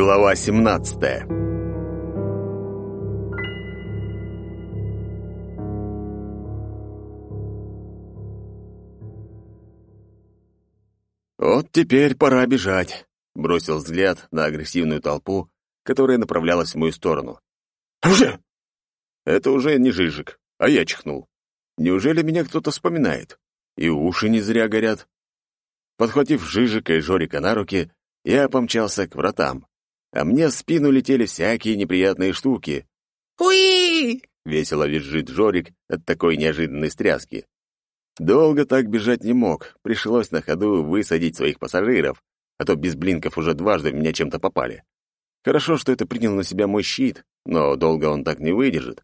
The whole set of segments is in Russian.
Глава 17 «Вот теперь пора бежать», — бросил взгляд на агрессивную толпу, которая направлялась в мою сторону. «Уже!» Это уже не Жижик, а я чихнул. Неужели меня кто-то вспоминает? И уши не зря горят. Подхватив Жижика и Жорика на руки, я помчался к вратам. А мне в спину летели всякие неприятные штуки. «Уи!» — весело визжит Жорик от такой неожиданной стряски. Долго так бежать не мог, пришлось на ходу высадить своих пассажиров, а то без блинков уже дважды меня чем-то попали. Хорошо, что это принял на себя мой щит, но долго он так не выдержит.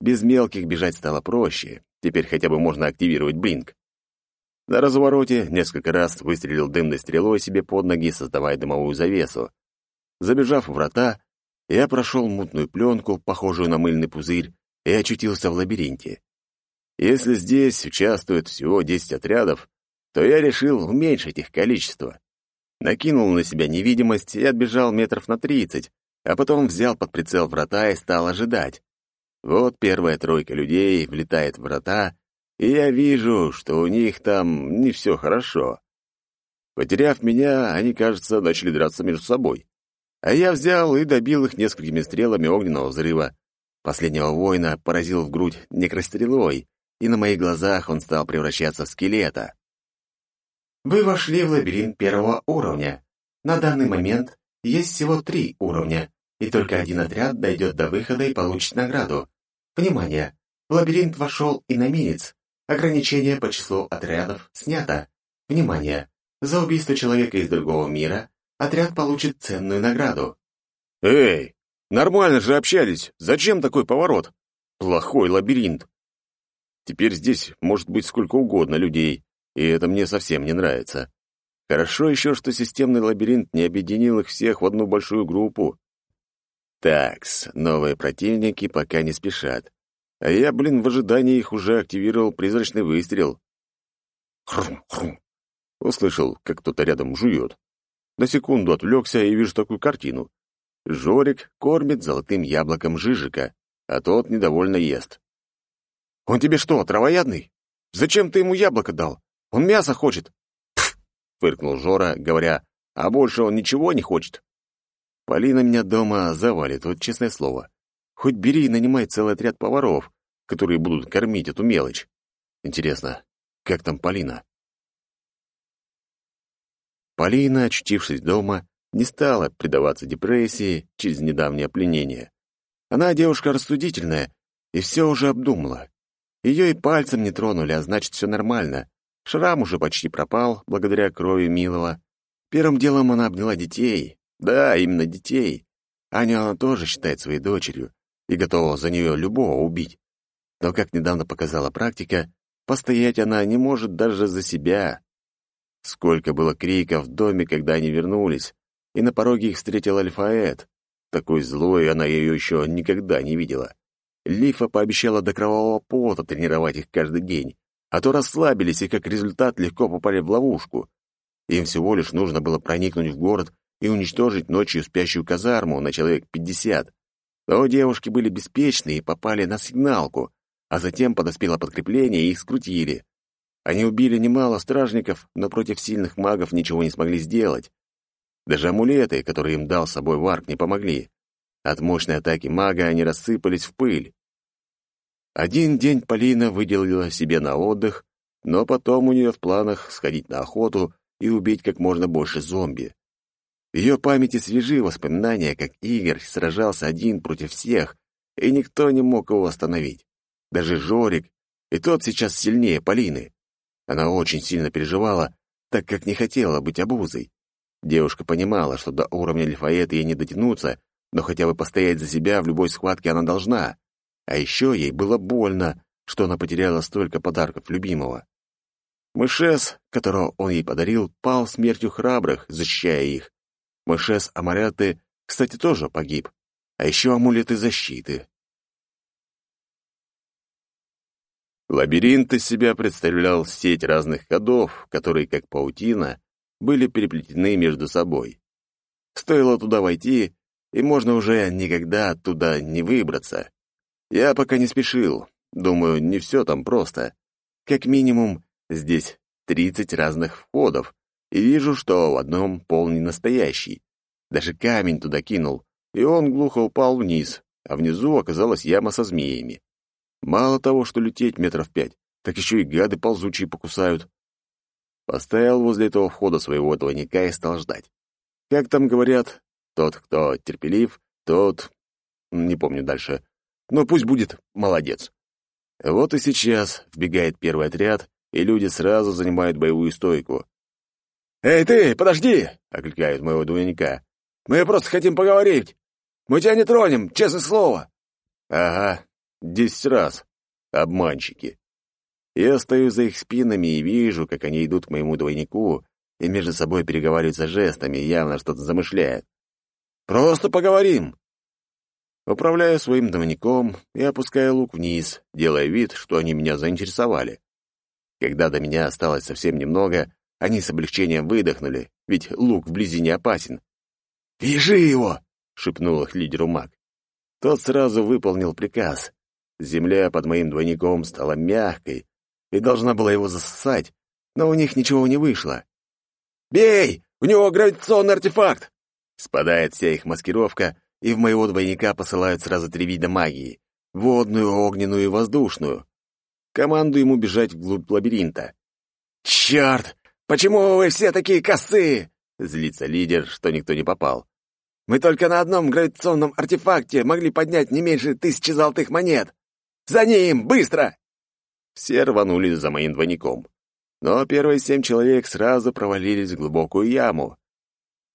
Без мелких бежать стало проще, теперь хотя бы можно активировать блинк. На развороте несколько раз выстрелил дымной стрелой себе под ноги, создавая дымовую завесу. Забежав в врата, я прошел мутную пленку, похожую на мыльный пузырь, и очутился в лабиринте. Если здесь участвует всего 10 отрядов, то я решил уменьшить их количество. Накинул на себя невидимость и отбежал метров на 30, а потом взял под прицел врата и стал ожидать. Вот первая тройка людей влетает в врата, и я вижу, что у них там не все хорошо. Потеряв меня, они, кажется, начали драться между собой. А я взял и добил их несколькими стрелами огненного взрыва. Последнего воина поразил в грудь некрострелой, и на моих глазах он стал превращаться в скелета. Вы вошли в лабиринт первого уровня. На данный момент есть всего три уровня, и только один отряд дойдет до выхода и получит награду. Внимание! В лабиринт вошел иномирец. Ограничение по числу отрядов снято. Внимание! За убийство человека из другого мира отряд получит ценную награду. Эй, нормально же общались. Зачем такой поворот? Плохой лабиринт. Теперь здесь может быть сколько угодно людей, и это мне совсем не нравится. Хорошо еще, что системный лабиринт не объединил их всех в одну большую группу. Такс, новые противники пока не спешат. А я, блин, в ожидании их уже активировал призрачный выстрел. Хрум-хрум. Услышал, как кто-то рядом жует. На секунду отвлекся и вижу такую картину. Жорик кормит золотым яблоком Жижика, а тот недовольно ест. «Он тебе что, травоядный? Зачем ты ему яблоко дал? Он мясо хочет!» Пф! фыркнул Жора, говоря, «а больше он ничего не хочет». Полина меня дома завалит, вот честное слово. Хоть бери и нанимай целый отряд поваров, которые будут кормить эту мелочь. Интересно, как там Полина? Полина, очутившись дома, не стала предаваться депрессии через недавнее пленение. Она девушка рассудительная и все уже обдумала. Ее и пальцем не тронули, а значит, все нормально. Шрам уже почти пропал, благодаря крови Милова. Первым делом она обняла детей. Да, именно детей. Аню она тоже считает своей дочерью и готова за нее любого убить. Но, как недавно показала практика, постоять она не может даже за себя. Сколько было криков в доме, когда они вернулись, и на пороге их встретил Альфаэт. Такой злой она ее еще никогда не видела. Лифа пообещала до кровавого пота тренировать их каждый день, а то расслабились и, как результат, легко попали в ловушку. Им всего лишь нужно было проникнуть в город и уничтожить ночью спящую казарму на человек пятьдесят. Но девушки были беспечны и попали на сигналку, а затем подоспело подкрепление и их скрутили. Они убили немало стражников, но против сильных магов ничего не смогли сделать. Даже амулеты, которые им дал с собой Варк, не помогли. От мощной атаки мага они рассыпались в пыль. Один день Полина выделила себе на отдых, но потом у нее в планах сходить на охоту и убить как можно больше зомби. В ее памяти свежи воспоминания, как Игорь сражался один против всех, и никто не мог его остановить. Даже Жорик, и тот сейчас сильнее Полины. Она очень сильно переживала, так как не хотела быть обузой. Девушка понимала, что до уровня Лифаэта ей не дотянуться, но хотя бы постоять за себя в любой схватке она должна. А еще ей было больно, что она потеряла столько подарков любимого. Мышес, которого он ей подарил, пал смертью храбрых, защищая их. Мышес Амаряты, кстати, тоже погиб. А еще амулеты защиты. Лабиринт из себя представлял сеть разных ходов, которые, как паутина, были переплетены между собой. Стоило туда войти, и можно уже никогда оттуда не выбраться. Я пока не спешил. Думаю, не все там просто. Как минимум, здесь 30 разных входов, и вижу, что в одном пол не настоящий. Даже камень туда кинул, и он глухо упал вниз, а внизу оказалась яма со змеями. Мало того, что лететь метров пять, так еще и гады ползучие покусают. Поставил возле этого входа своего двойника и стал ждать. Как там говорят, тот, кто терпелив, тот... Не помню дальше. Но пусть будет молодец. Вот и сейчас вбегает первый отряд, и люди сразу занимают боевую стойку. «Эй, ты, подожди!» — окликают моего двойника. «Мы просто хотим поговорить. Мы тебя не тронем, честное слово!» «Ага, десять раз. Обманщики. Я стою за их спинами и вижу, как они идут к моему двойнику и между собой переговариваются жестами, явно что-то замышляют. «Просто поговорим!» Управляю своим двойником и опускаю лук вниз, делая вид, что они меня заинтересовали. Когда до меня осталось совсем немного, они с облегчением выдохнули, ведь лук вблизи не опасен. «Вяжи его!» — шепнул их лидеру маг. Тот сразу выполнил приказ. Земля под моим двойником стала мягкой и должна была его засосать, но у них ничего не вышло. «Бей! У него гравитационный артефакт!» Спадает вся их маскировка, и в моего двойника посылают сразу три вида магии — водную, огненную и воздушную. Команду ему бежать вглубь лабиринта. «Черт! Почему вы все такие косые?» — злится лидер, что никто не попал. «Мы только на одном гравитационном артефакте могли поднять не меньше тысячи золотых монет! За ним! Быстро!» Все рванулись за моим двойником. Но первые семь человек сразу провалились в глубокую яму.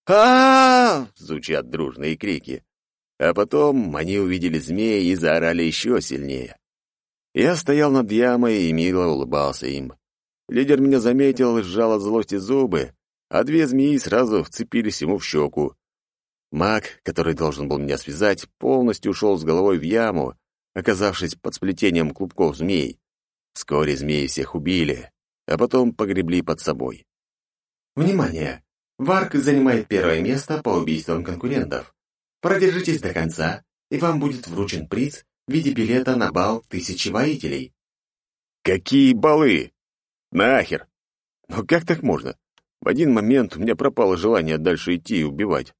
а, звучат дружные крики. А потом они увидели змеи и заорали еще сильнее. Я стоял над ямой и мило улыбался им. Лидер меня заметил и сжал от злости зубы, а две змеи сразу вцепились ему в щеку. Маг, который должен был меня связать, полностью ушел с головой в яму, оказавшись под сплетением клубков змей. Вскоре змеи всех убили, а потом погребли под собой. Внимание! Варк занимает первое место по убийствам конкурентов. Продержитесь до конца, и вам будет вручен приз в виде билета на бал тысячи воителей. Какие балы? Нахер! Ну как так можно? В один момент у меня пропало желание дальше идти и убивать.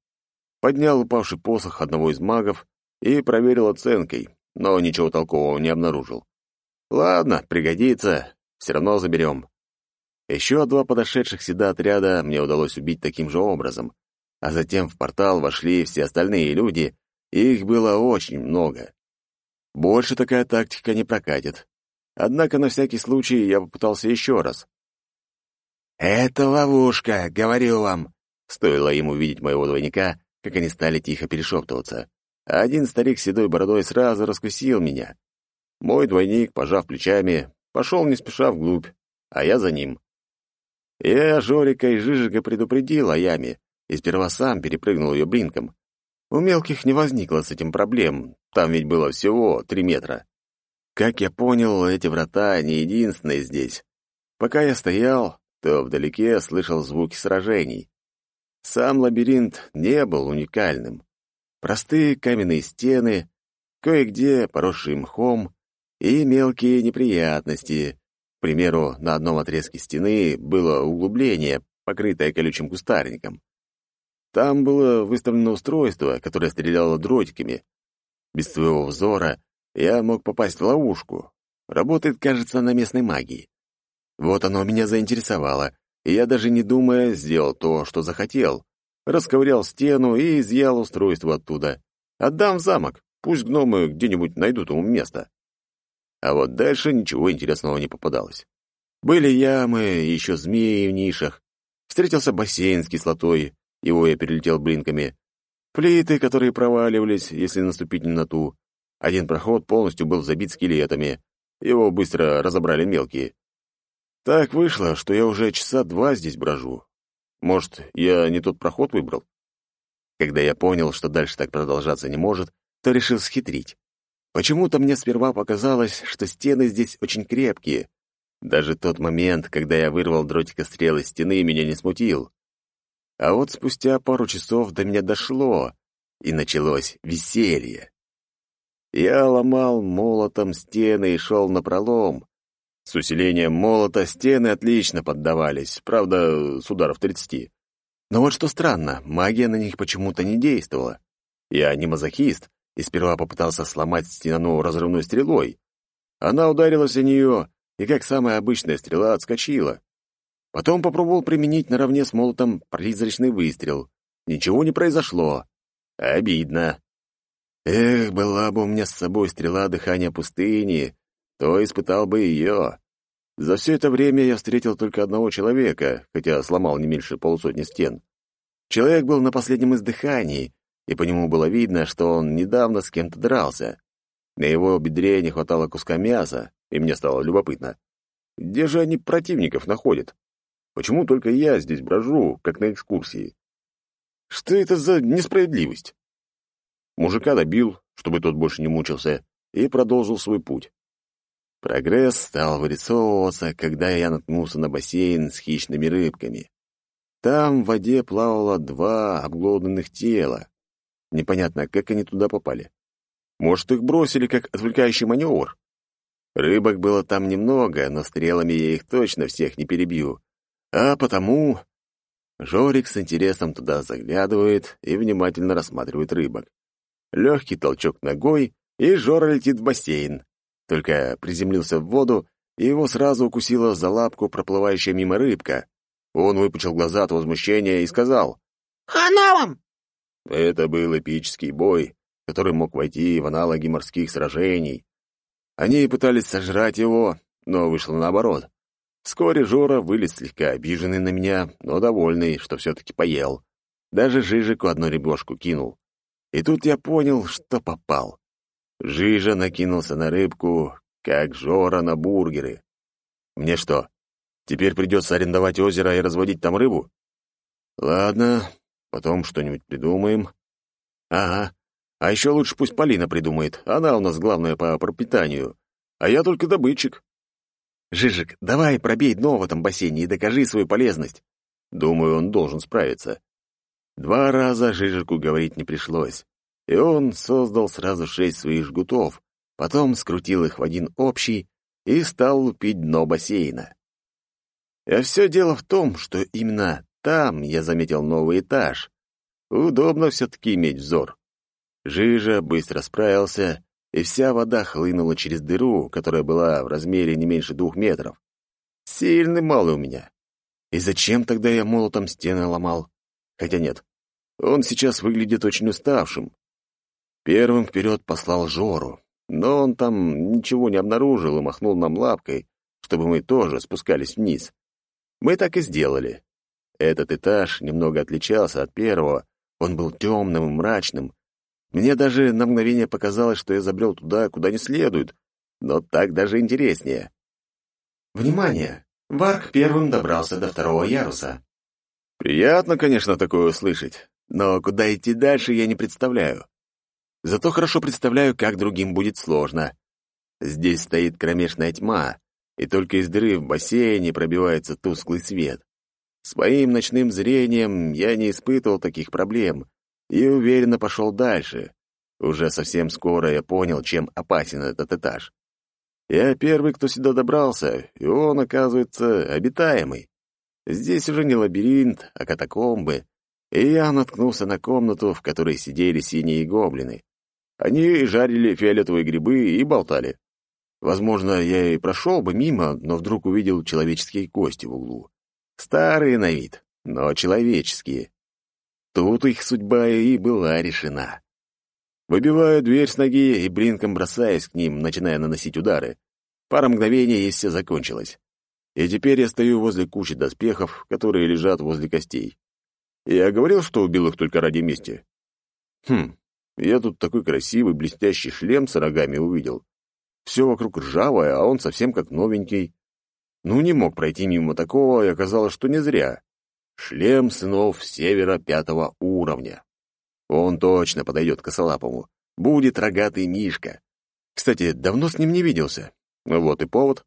Поднял упавший посох одного из магов и проверил оценкой, но ничего толкового не обнаружил. Ладно, пригодится, все равно заберем. Еще два подошедших сюда отряда мне удалось убить таким же образом, а затем в портал вошли все остальные люди, и их было очень много. Больше такая тактика не прокатит. Однако на всякий случай я попытался еще раз. «Это ловушка, говорю вам!» Стоило ему увидеть моего двойника, как они стали тихо перешептываться. А один старик с седой бородой сразу раскусил меня. Мой двойник, пожав плечами, пошел не спеша вглубь, а я за ним. Я Жорика и Жижика предупредил о яме, и сперва сам перепрыгнул ее блинком. У мелких не возникло с этим проблем, там ведь было всего три метра. Как я понял, эти врата не единственные здесь. Пока я стоял, то вдалеке слышал звуки сражений. Сам лабиринт не был уникальным. Простые каменные стены, кое-где поросшие мхом, и мелкие неприятности. К примеру, на одном отрезке стены было углубление, покрытое колючим кустарником. Там было выставлено устройство, которое стреляло дротиками. Без своего взора я мог попасть в ловушку. Работает, кажется, на местной магии. Вот оно меня заинтересовало, и я даже не думая сделал то, что захотел. Расковырял стену и изъял устройство оттуда. Отдам в замок, пусть гномы где-нибудь найдут ему место. А вот дальше ничего интересного не попадалось. Были ямы, еще змеи в нишах. Встретился бассейн с кислотой, его я перелетел блинками. Плиты, которые проваливались, если наступить не на ту. Один проход полностью был забит скелетами. Его быстро разобрали мелкие. Так вышло, что я уже часа два здесь брожу. Может, я не тот проход выбрал? Когда я понял, что дальше так продолжаться не может, то решил схитрить. Почему-то мне сперва показалось, что стены здесь очень крепкие. Даже тот момент, когда я вырвал дротика стрелы стены, меня не смутил. А вот спустя пару часов до меня дошло, и началось веселье. Я ломал молотом стены и шел на пролом. С усилением молота стены отлично поддавались, правда, с ударов тридцати. Но вот что странно, магия на них почему-то не действовала. Я не мазохист, и сперва попытался сломать стену разрывной стрелой. Она ударилась о нее, и как самая обычная стрела отскочила. Потом попробовал применить наравне с молотом призрачный выстрел. Ничего не произошло. Обидно. Эх, была бы у меня с собой стрела дыхания пустыни, то испытал бы ее. За все это время я встретил только одного человека, хотя сломал не меньше полусотни стен. Человек был на последнем издыхании, и по нему было видно, что он недавно с кем-то дрался. На его бедре не хватало куска мяса, и мне стало любопытно. Где же они противников находят? Почему только я здесь брожу, как на экскурсии? Что это за несправедливость? Мужика добил, чтобы тот больше не мучился, и продолжил свой путь. Прогресс стал вырисовываться, когда я наткнулся на бассейн с хищными рыбками. Там в воде плавало два обглоданных тела. Непонятно, как они туда попали. Может, их бросили как отвлекающий маневр? Рыбок было там немного, но стрелами я их точно всех не перебью. А потому... Жорик с интересом туда заглядывает и внимательно рассматривает рыбок. Легкий толчок ногой, и Жора летит в бассейн. Только приземлился в воду, и его сразу укусила за лапку проплывающая мимо рыбка. Он выпучил глаза от возмущения и сказал «Хана вам!» Это был эпический бой, который мог войти в аналоги морских сражений. Они пытались сожрать его, но вышло наоборот. Вскоре Жора вылез слегка обиженный на меня, но довольный, что все-таки поел. Даже Жижику одну ребешку кинул. И тут я понял, что попал. Жижа накинулся на рыбку, как Жора на бургеры. Мне что, теперь придется арендовать озеро и разводить там рыбу? Ладно, потом что-нибудь придумаем. Ага, а еще лучше пусть Полина придумает, она у нас главная по пропитанию, а я только добытчик. Жижик, давай пробей дно в этом бассейне и докажи свою полезность. Думаю, он должен справиться. Два раза Жижику говорить не пришлось, и он создал сразу шесть своих жгутов, потом скрутил их в один общий и стал лупить дно бассейна. А все дело в том, что именно там я заметил новый этаж. Удобно все-таки иметь взор. Жижа быстро справился, и вся вода хлынула через дыру, которая была в размере не меньше двух метров. Сильный малый у меня. И зачем тогда я молотом стены ломал? Хотя нет, он сейчас выглядит очень уставшим. Первым вперед послал Жору, но он там ничего не обнаружил и махнул нам лапкой, чтобы мы тоже спускались вниз. Мы так и сделали. Этот этаж немного отличался от первого, он был темным и мрачным. Мне даже на мгновение показалось, что я забрел туда, куда не следует, но так даже интереснее. Внимание! Варк первым добрался до второго яруса. Приятно, конечно, такое услышать. Но куда идти дальше, я не представляю. Зато хорошо представляю, как другим будет сложно. Здесь стоит кромешная тьма, и только из дыры в бассейне пробивается тусклый свет. С моим ночным зрением я не испытывал таких проблем и уверенно пошел дальше. Уже совсем скоро я понял, чем опасен этот этаж. Я первый, кто сюда добрался, и он, оказывается, обитаемый. Здесь уже не лабиринт, а катакомбы, и я наткнулся на комнату, в которой сидели синие гоблины. Они жарили фиолетовые грибы и болтали. Возможно, я и прошел бы мимо, но вдруг увидел человеческие кости в углу. Старые на вид, но человеческие. Тут их судьба и была решена. Выбиваю дверь с ноги и блинком бросаюсь к ним, начиная наносить удары. Пара мгновений, и все закончилось. И теперь я стою возле кучи доспехов, которые лежат возле костей. Я говорил, что убил их только ради мести. Хм, я тут такой красивый блестящий шлем с рогами увидел. Все вокруг ржавое, а он совсем как новенький. Ну, не мог пройти мимо такого, и оказалось, что не зря. Шлем сынов севера пятого уровня. Он точно подойдет к косолапому. Будет рогатый Мишка. Кстати, давно с ним не виделся. Вот и повод.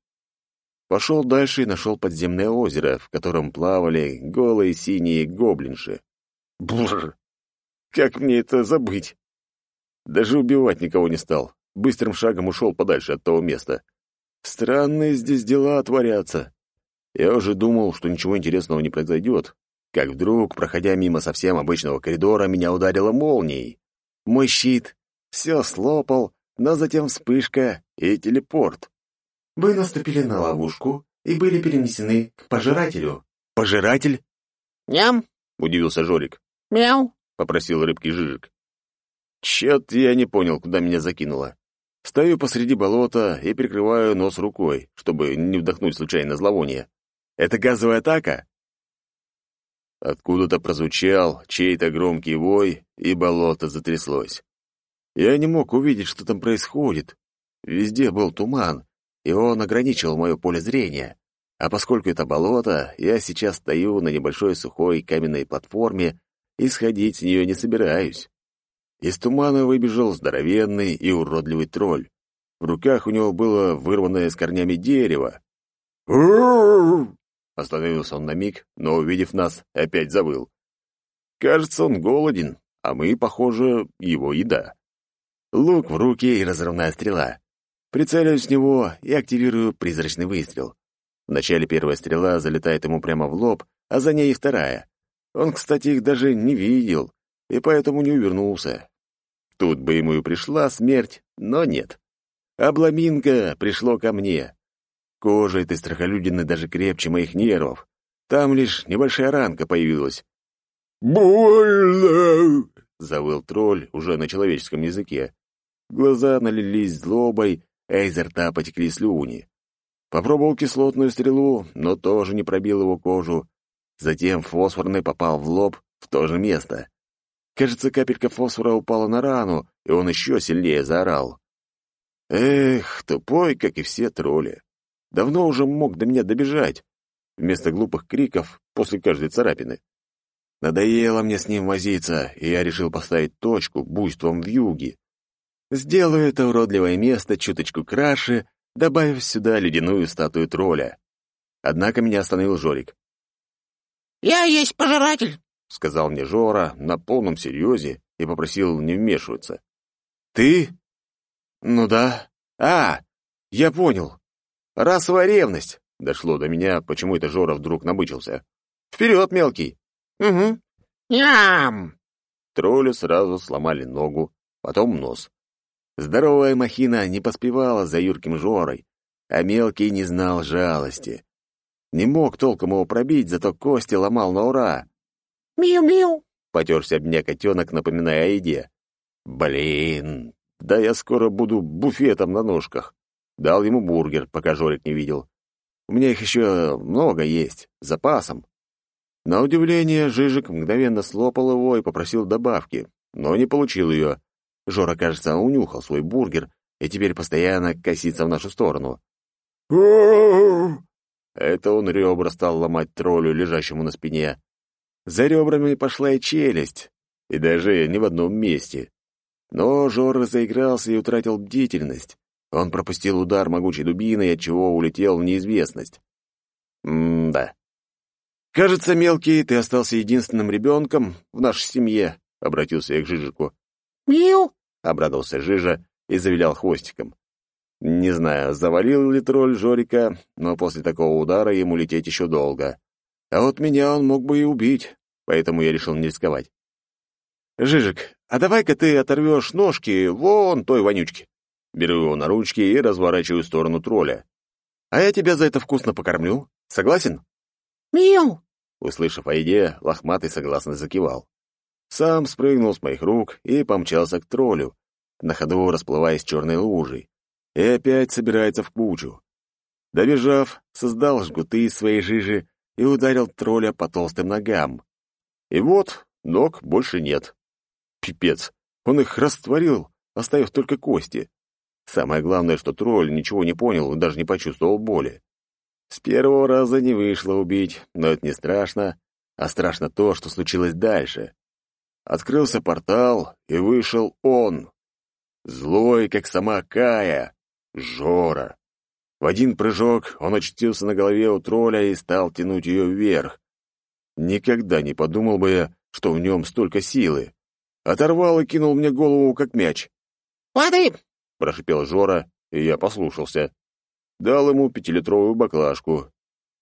Пошел дальше и нашел подземное озеро, в котором плавали голые синие гоблинши. Бррр! Как мне это забыть? Даже убивать никого не стал. Быстрым шагом ушел подальше от того места. Странные здесь дела творятся. Я уже думал, что ничего интересного не произойдет, как вдруг, проходя мимо совсем обычного коридора, меня ударило молнией. Мой щит все слопал, но затем вспышка и телепорт. Вы наступили на ловушку и были перенесены к пожирателю. «Пожиратель?» «Ням!» — удивился Жорик. «Мяу!» — попросил рыбки Жижик. Чет я не понял, куда меня закинуло. Стою посреди болота и прикрываю нос рукой, чтобы не вдохнуть случайно зловоние. Это газовая атака? Откуда-то прозвучал чей-то громкий вой, и болото затряслось. Я не мог увидеть, что там происходит. Везде был туман, и он ограничивал мое поле зрения. А поскольку это болото, я сейчас стою на небольшой сухой каменной платформе и сходить с нее не собираюсь. Из тумана выбежал здоровенный и уродливый тролль. В руках у него было вырванное с корнями дерево. Остановился он на миг, но, увидев нас, опять завыл. Кажется, он голоден, а мы, похоже, его еда. Лук в руки и разрывная стрела. Прицеливаюсь в него и активирую призрачный выстрел. Вначале первая стрела залетает ему прямо в лоб, а за ней и вторая. Он, кстати, их даже не видел, и поэтому не увернулся. Тут бы ему и пришла смерть, но нет. Обламинка пришло ко мне. Кожа этой страхолюдины даже крепче моих нервов. Там лишь небольшая ранка появилась. «Больно!» — завыл тролль уже на человеческом языке. Глаза налились злобой, а изо рта потекли слюни. Попробовал кислотную стрелу, но тоже не пробил его кожу. Затем фосфорный попал в лоб в то же место. Кажется, капелька фосфора упала на рану, и он еще сильнее заорал. Эх, тупой, как и все тролли. Давно уже мог до меня добежать, вместо глупых криков после каждой царапины. Надоело мне с ним возиться, и я решил поставить точку буйством в юге. Сделаю это уродливое место чуточку краше, добавив сюда ледяную статую тролля. Однако меня остановил Жорик. «Я есть пожиратель!» — сказал мне Жора на полном серьезе и попросил не вмешиваться. «Ты? Ну да. А, я понял. Расовая ревность. Дошло до меня, почему это Жора вдруг набычился. Вперед, мелкий. Угу. Ням! Троллю сразу сломали ногу, потом нос. Здоровая махина не поспевала за юрким Жорой, а мелкий не знал жалости. Не мог толком его пробить, зато кости ломал на ура. «Миу-миу!» — потерся об меня котенок, напоминая о еде. «Блин, да я скоро буду буфетом на ножках». Дал ему бургер, пока Жорик не видел. У меня их еще много есть, запасом. На удивление, Жижик мгновенно слопал его и попросил добавки, но не получил ее. Жора, кажется, унюхал свой бургер и теперь постоянно косится в нашу сторону. Это он ребра стал ломать троллю, лежащему на спине. За ребрами пошла и челюсть, и даже не в одном месте. Но Жора заигрался и утратил бдительность. Он пропустил удар могучей дубиной, отчего улетел в неизвестность. М-да. «Кажется, мелкий, ты остался единственным ребенком в нашей семье», — обратился я к Жижику. «Миу!» — обрадовался Жижа и завилял хвостиком. Не знаю, завалил ли тролль Жорика, но после такого удара ему лететь еще долго. А вот меня он мог бы и убить, поэтому я решил не рисковать. «Жижик, а давай-ка ты оторвешь ножки вон той вонючки». Беру его на ручки и разворачиваю в сторону тролля. «А я тебя за это вкусно покормлю. Согласен?» «Миу!» Услышав о еде, лохматый согласно закивал. Сам спрыгнул с моих рук и помчался к троллю, на ходу расплываясь черной лужей, и опять собирается в кучу. Добежав, создал жгуты из своей жижи и ударил тролля по толстым ногам. И вот ног больше нет. Пипец, он их растворил, оставив только кости. Самое главное, что тролль ничего не понял и даже не почувствовал боли. С первого раза не вышло убить, но это не страшно, а страшно то, что случилось дальше. Открылся портал, и вышел он. Злой, как сама Кая, Жора. В один прыжок он очутился на голове у тролля и стал тянуть ее вверх. Никогда не подумал бы я, что в нем столько силы. Оторвал и кинул мне голову, как мяч. «Воды!» — прошипел Жора, и я послушался. Дал ему пятилитровую баклажку.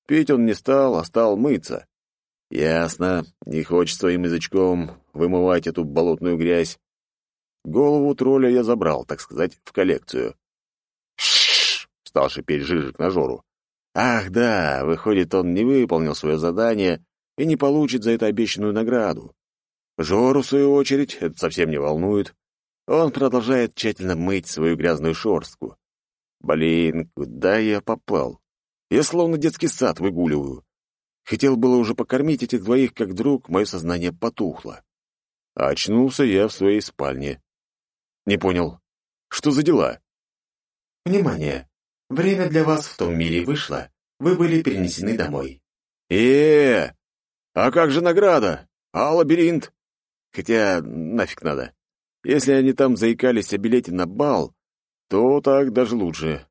Пить он не стал, а стал мыться. Ясно, не хочет своим язычком вымывать эту болотную грязь. Голову тролля я забрал, так сказать, в коллекцию. Стал шипеть Жижик на Жору. «Ах да, выходит, он не выполнил свое задание и не получит за это обещанную награду. Жору, в свою очередь, это совсем не волнует. Он продолжает тщательно мыть свою грязную шорстку. Блин, куда я попал? Я словно детский сад выгуливаю. Хотел было уже покормить этих двоих, как вдруг мое сознание потухло. А очнулся я в своей спальне. Не понял, что за дела? Внимание! Время для вас в том мире вышло. Вы были перенесены домой. э, -э а как же награда? А лабиринт? Хотя нафиг надо. Если они там заикались о билете на бал, то так даже лучше.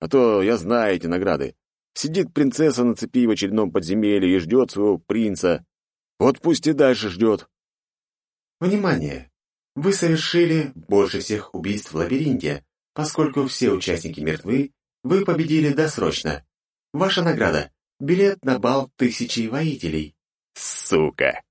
А то я знаю эти награды. Сидит принцесса на цепи в очередном подземелье и ждет своего принца. Вот пусть и дальше ждет. Внимание! Вы совершили больше всех убийств в лабиринте. Поскольку все участники мертвы, вы победили досрочно. Ваша награда — билет на бал тысячи воителей. Сука!